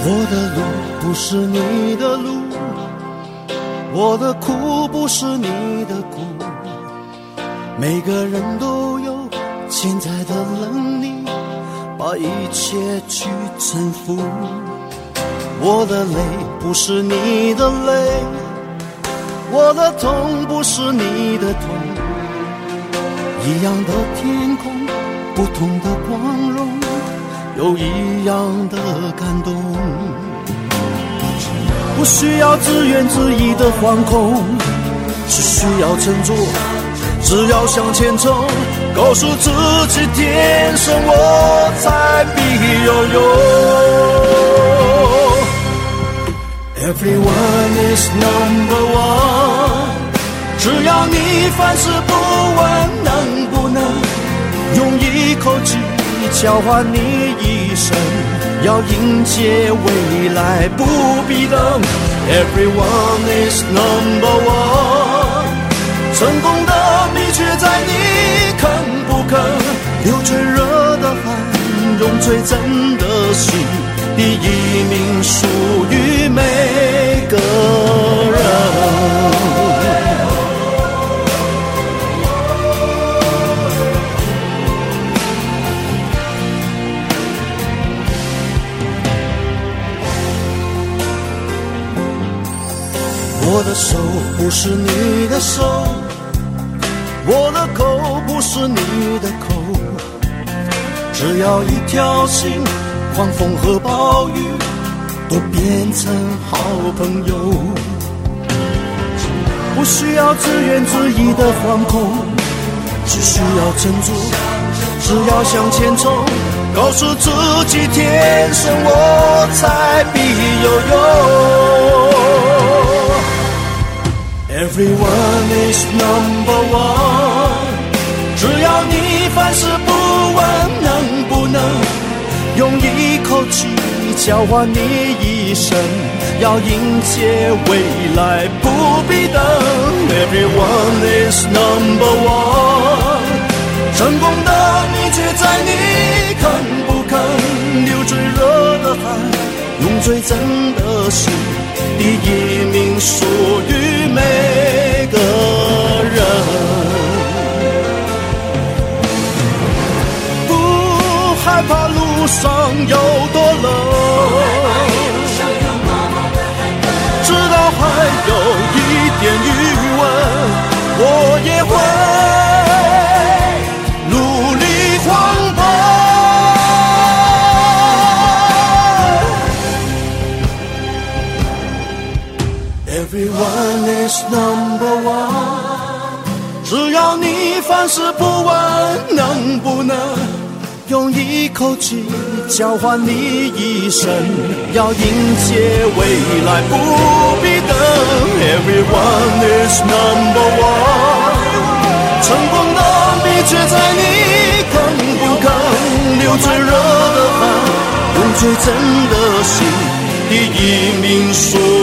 我的路不是你的路，我的苦不是你的苦。每个人都有潜在的能力，把一切去征服。我的泪不是你的泪，我的痛不是你的痛。一样的天空，不同的光荣，有一样的感动。不需要自怨自艾的惶恐，只需要振作，只要向前冲，告诉自己天生我才必有用。Everyone is number one，只要你凡事不问能不能用一口气交换你一要迎接未来不必等。Everyone is number one，成功的秘诀在你肯不肯流最热的汗，用最真的心。的手不是你的手，我的口不是你的口，只要一条心。狂风和暴雨都变成好朋友，不需要自怨自艾的惶恐，只需要振作，只要向前冲，告诉自己天生我材必有用。Everyone is number one，只要你凡事不问能不能。用一口气交换你一生，要迎接未来不必等。Everyone is number one，成功的秘诀在你肯不肯流最热的汗，用最真的心。第一名说害怕路上有多冷，直到还有一点余温，我也会努力狂奔。Everyone is number one，只要你凡事不问能不能。用一口气交换你一生，要迎接未来不必等。Everyone is number one，成功的秘诀在你肯不肯流最热的汗，用最真的心。第一名属于每